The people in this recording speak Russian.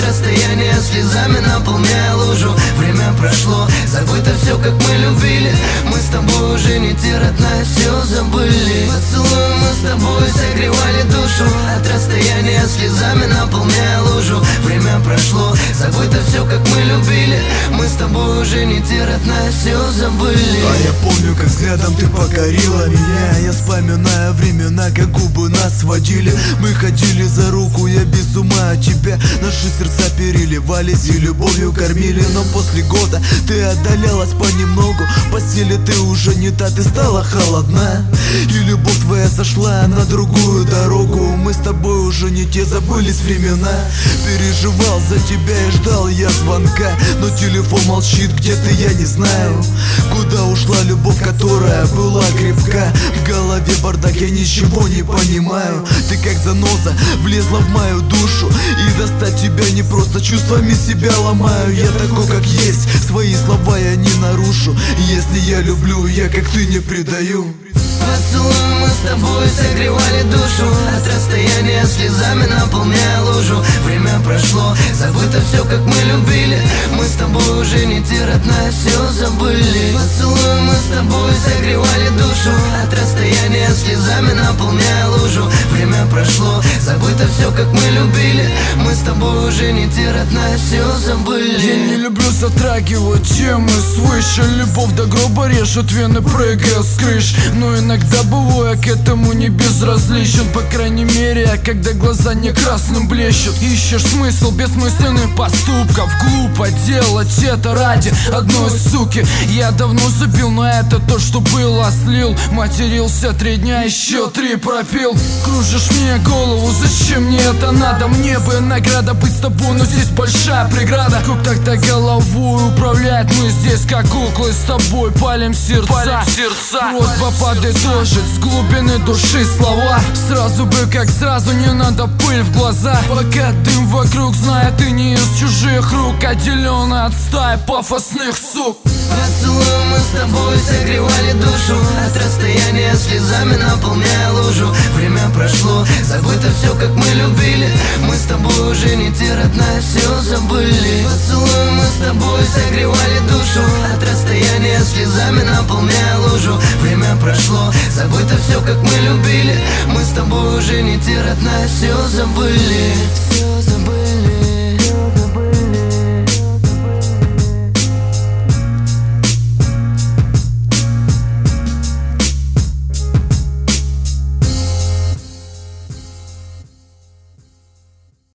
От расстояния слезами наполняя лужу. Время прошло, забыто все, как мы любили. Мы с тобой уже не те, родная, все забыли. Поцелуем мы с тобой согревали душу. От расстояния слезами наполняя лужу. Время прошло, забыто все, как мы любили. Мы с тобой уже не те, родная, все забыли. А я помню, как взглядом ты покорила меня. Я вспоминаю времена, как губы нас сводили Мы ходили за руку, я без ума от тебя. Наши сердца переливались и любовью кормили. Но после года ты отдалялась понемногу. Постели ты уже не та, ты стала холодна. И любовь твоя сошла на другую дорогу. Мы с тобой уже не те, забылись времена. Переживал за тебя и ждал я звонка. Но телефон молчит, где ты, я не знаю Куда ушла любовь, которая была крепка. В голове бардак, я ничего не понимаю Ты как заноза влезла в мою душу. И достать тебя не просто чувствами себя ломаю. Я такой, как есть, свои слова я не нарушу. Если я люблю, я как ты не предаю. Поцелуем мы с тобой От расстояния слезами наполняя лужу Время прошло, забыто все, как мы любили. Мы с тобой уже не те, родная, все забыли. Поцелуем мы с тобой согревали душу. От расстояния слезами наполняя лужу Время прошло, забыто все, как мы любили с тобой уже не те, родная, все забыли Я не люблю затрагивать темы свыше Любовь до гроба режет вены, прыгая с крыш. Но иногда бываю к этому не безразличен. По крайней мере, а когда глаза не красным блещут. Ищешь смысл бессмысленных поступков. Глупо делать это ради одной суки. Я давно забил на это то, что было. Слил Матерился три дня, еще три пропил. Кружишь мне голову, зачем мне это надо? Мне бы награда быть с тобой, но здесь большая преграда. Как так-то головой управлять Мы здесь как куклы с тобой палим сердца, сердца. Просьба подытожить с глубины души слова. Сразу бы как сразу не надо пыль в глаза. Пока дым вокруг, зная ты не из чужих рук Отделенный от стаи пафосных сук. Поцелуем душу. От расстояния слезами наполняя лужу. Время прошло, забыто все, как мы любили. Мы с тобой уже не те, родная, все забыли. Поцелуем мы с тобой согревали душу. От расстояния слезами наполняя лужу. Время прошло, забыто все, как мы любили. Мы с тобой уже не те, родная, все забыли. Все